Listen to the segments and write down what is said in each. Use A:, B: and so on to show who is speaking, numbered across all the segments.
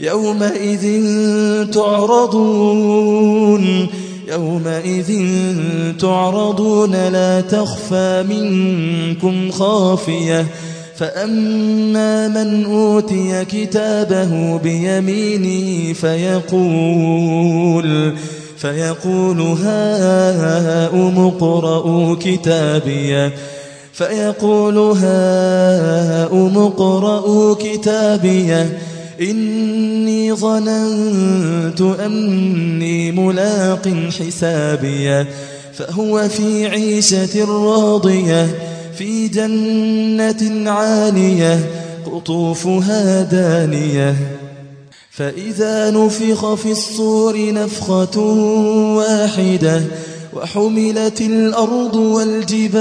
A: يومئذ تعرضون يومئذ تعرضون لا تخفى منكم خافية. فأما من أوتي كتابه بيمينه فيقول فيقول هاؤم اقرءوا كتابيه فيقول هاؤم اقرءوا كتابيه إني ظننت أني ملاق حسابية فهو في عيشة راضية في جنة عالية قطوفها دانية. فإذا نفخ في الصور نفخة واحدة وحملت الأرض والجبال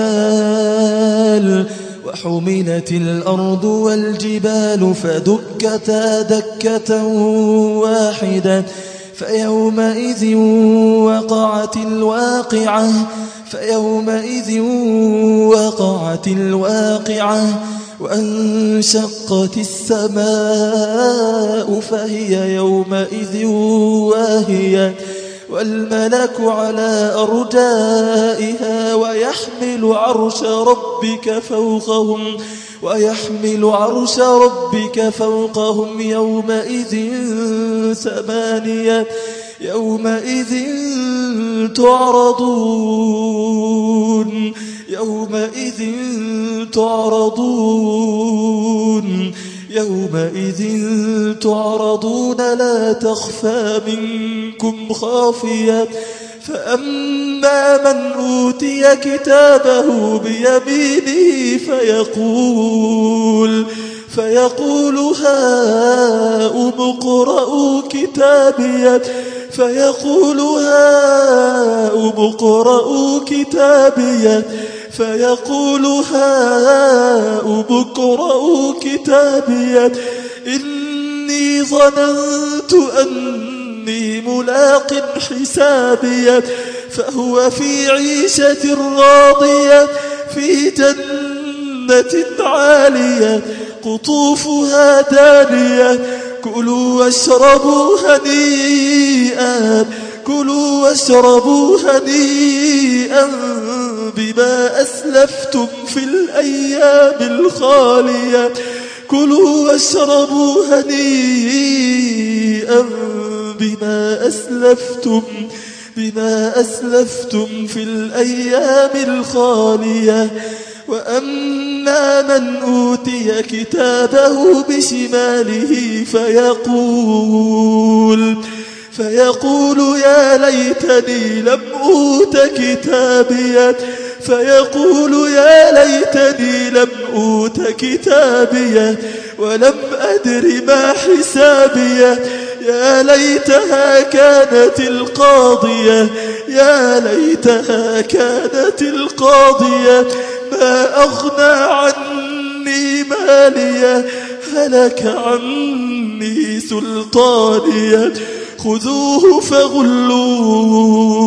A: وحملت الأرض والجبال فدكتا دكة واحدة فيومئذ وقعت الواقعة فيومئذ وقعت الواقعة وانشقت السماء فهي يومئذ واهية. والملك على أرجائها ويحمل عرش ربك فوقهم ويحمل عرش ربك فوقهم يومئذ ثمانية يومئذ تعرضون يومئذ تعرضون. يومئذ تعرضون لا تخفى منكم خافية. فأما من أوتي كتابه بيمينه فيقول فيقول هاؤم اقرءوا كتابيه فيقول هاؤم اقرءوا كتابيه فيقول هاؤم اقرءوا كتابيه إني ظننت أني ملاق حسابيه فهو في عيشة راضية في جنة عالية قطوفها دانية كلوا واشربوا هنيئا كلوا واشربوا هنيئا بما أسلفتم في الأيام الخالية. كلوا واشربوا هنيئا بما أسلفتم بما أسلفتم في الأيام الخالية. وأما من أوتي كتابه بشماله فيقول فيقول يا ليتني لم أوت كتابي فيقول يا ليتني لم أوت كتابي ولم أدر ما حسابي. يا ليتها كانت القاضية يا ليتها كانت القاضية ما أغنى عني مالية هلك عني سلطانية خذوه فغلوه.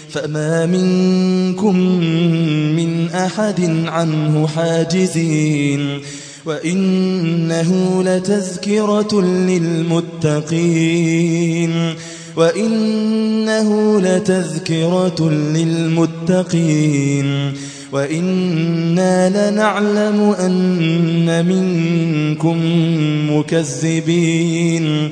A: فما منكم من أحد عنه حاجزين وإنه لتذكرة للمتقين وإنه لتذكرة للمتقين وإنا لنعلم أن منكم مكذبين